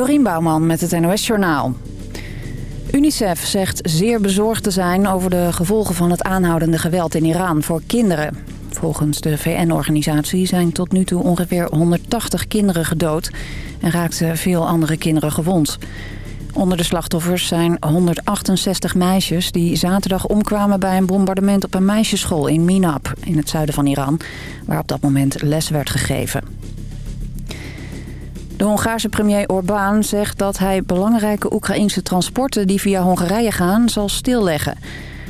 Dorien Bouwman met het NOS Journaal. UNICEF zegt zeer bezorgd te zijn over de gevolgen van het aanhoudende geweld in Iran voor kinderen. Volgens de VN-organisatie zijn tot nu toe ongeveer 180 kinderen gedood... en raakten veel andere kinderen gewond. Onder de slachtoffers zijn 168 meisjes die zaterdag omkwamen bij een bombardement op een meisjesschool in Minab, in het zuiden van Iran, waar op dat moment les werd gegeven. De Hongaarse premier Orbán zegt dat hij belangrijke Oekraïnse transporten die via Hongarije gaan zal stilleggen.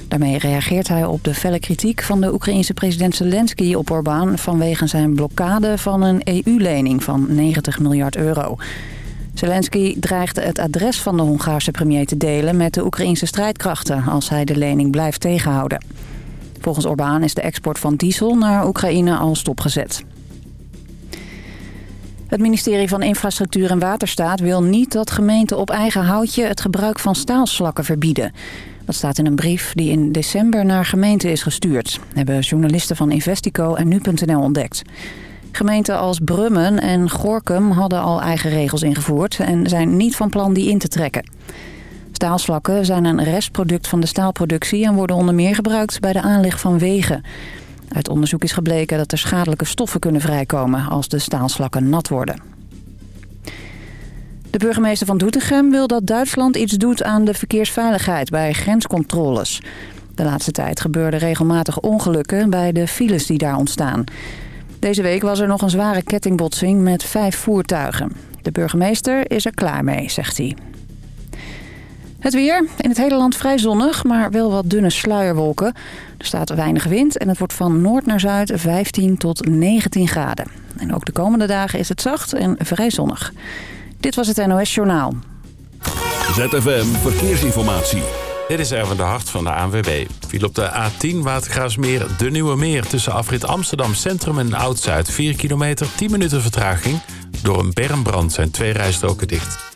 Daarmee reageert hij op de felle kritiek van de Oekraïense president Zelensky op Orbán... vanwege zijn blokkade van een EU-lening van 90 miljard euro. Zelensky dreigde het adres van de Hongaarse premier te delen met de Oekraïnse strijdkrachten... als hij de lening blijft tegenhouden. Volgens Orbán is de export van diesel naar Oekraïne al stopgezet. Het ministerie van Infrastructuur en Waterstaat wil niet dat gemeenten op eigen houtje het gebruik van staalslakken verbieden. Dat staat in een brief die in december naar gemeenten is gestuurd. Hebben journalisten van Investico en Nu.nl ontdekt. Gemeenten als Brummen en Gorkum hadden al eigen regels ingevoerd... en zijn niet van plan die in te trekken. Staalslakken zijn een restproduct van de staalproductie... en worden onder meer gebruikt bij de aanleg van wegen. Uit onderzoek is gebleken dat er schadelijke stoffen kunnen vrijkomen... als de staalslakken nat worden. De burgemeester van Doetinchem wil dat Duitsland iets doet aan de verkeersveiligheid bij grenscontroles. De laatste tijd gebeurden regelmatig ongelukken bij de files die daar ontstaan. Deze week was er nog een zware kettingbotsing met vijf voertuigen. De burgemeester is er klaar mee, zegt hij. Het weer. In het hele land vrij zonnig, maar wel wat dunne sluierwolken. Er staat weinig wind en het wordt van noord naar zuid 15 tot 19 graden. En ook de komende dagen is het zacht en vrij zonnig. Dit was het NOS Journaal. ZFM Verkeersinformatie. Dit is Erwin de Hart van de ANWB. Viel op de A10 Watergraafsmeer de Nieuwe Meer... tussen afrit Amsterdam Centrum en Oud-Zuid. 4 kilometer, 10 minuten vertraging. Door een bermbrand zijn twee rijstroken dicht.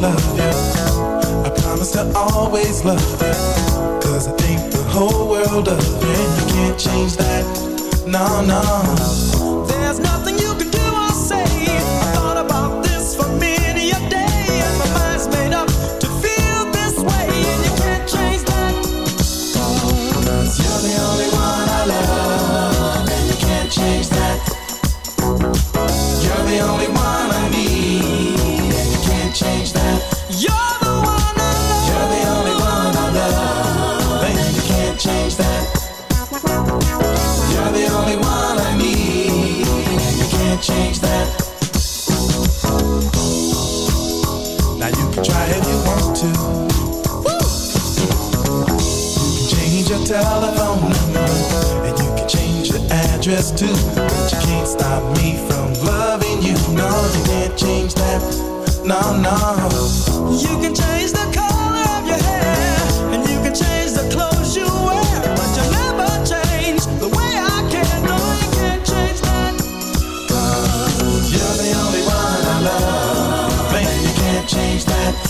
Love you. I promise to always love you. Cause I think the whole world of. And you can't change that. No, no. There's nothing you can do or say. I thought about this for many a day. And my mind's made up to feel this way. And you can't change that. Cause you're the only one I love. And you can't change that. You're the only one address too. But you can't stop me from loving you. No, you can't change that. No, no. You can change the color of your hair. And you can change the clothes you wear. But you never change the way I. No, you can't change that. You're the only one I love. You can't change that.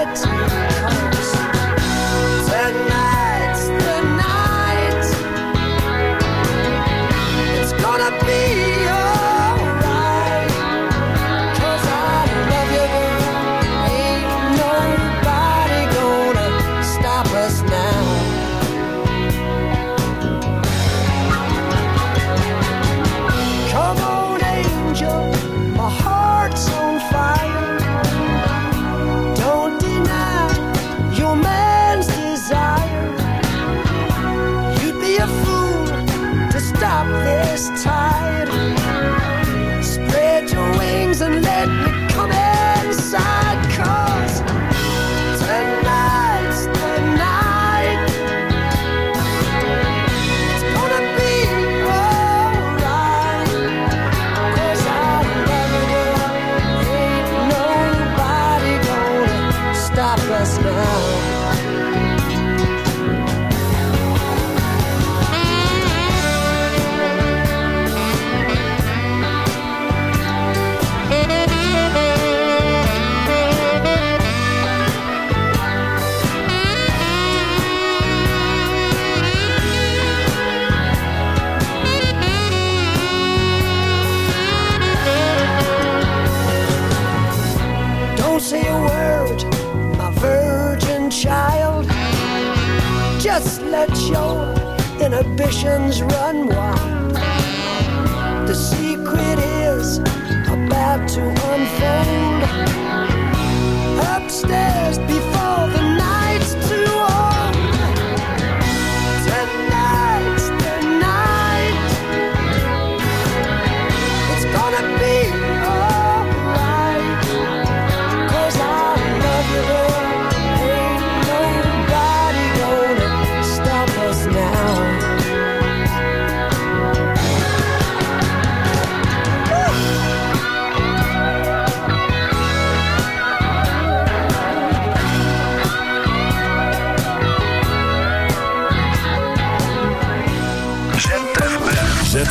it. traditions.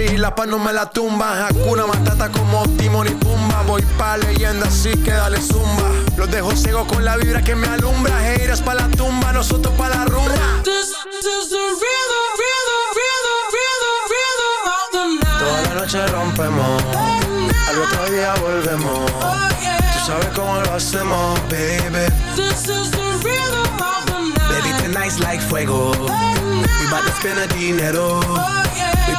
Y la paz no me la tumba. Hakuna Matata como Timon y Pumba. Voy pa' leyenda así que dale zumba. Los dejo ciego con la vibra que me alumbra. Heiras pa' la tumba, nosotros pa' la rumba. This is the rhythm, rhythm, rhythm, rhythm, rhythm of the night. Toda la noche rompemos, al otro día volvemos. Tú sabes cómo lo hacemos, baby. This is the rhythm of the night. Baby, tonight's like fuego. We bout to spend a dinero. We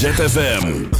ZFM.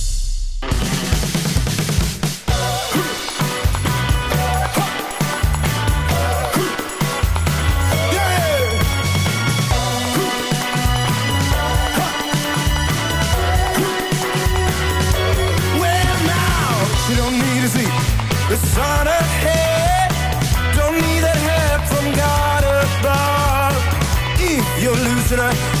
I.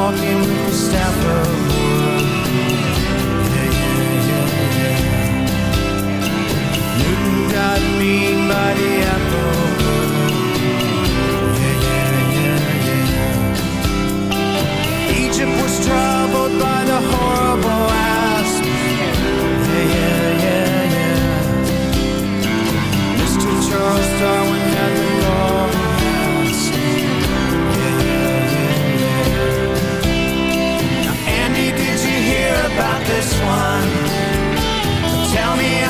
walking with the staff of wood. Yeah, yeah, yeah, yeah. Newton got me by the apple. this one. Tell me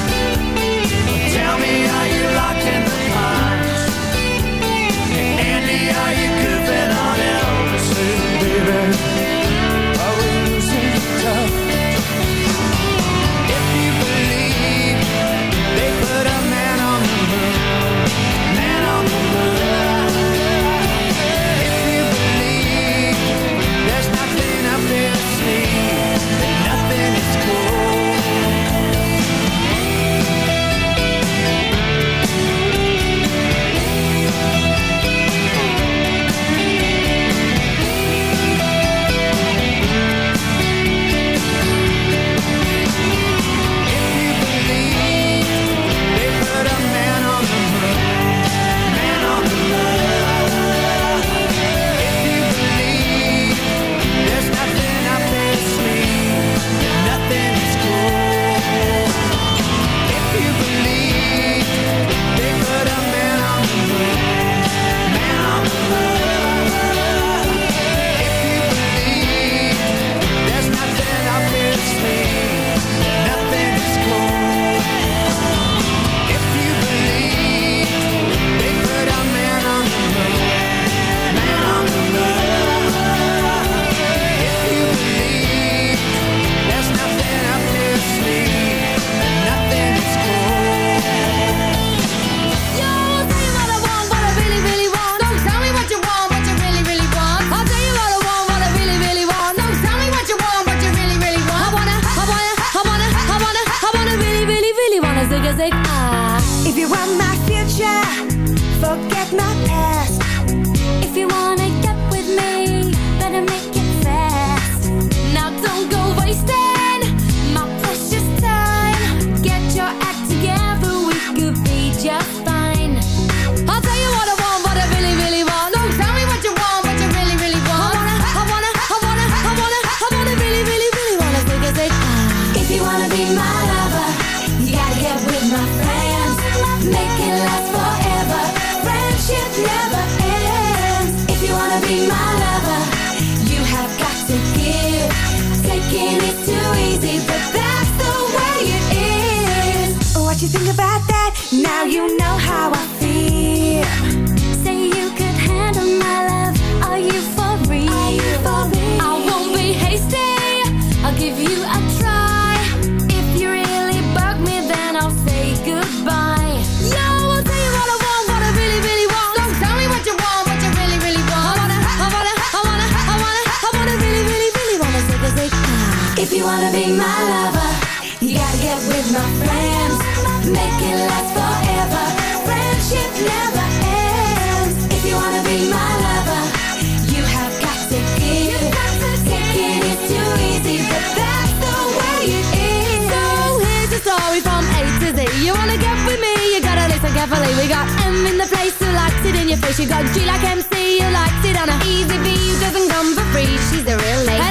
We got M in the place who likes it in your face. You got G like MC who likes it on a Easy V who doesn't come for free. She's a real lady.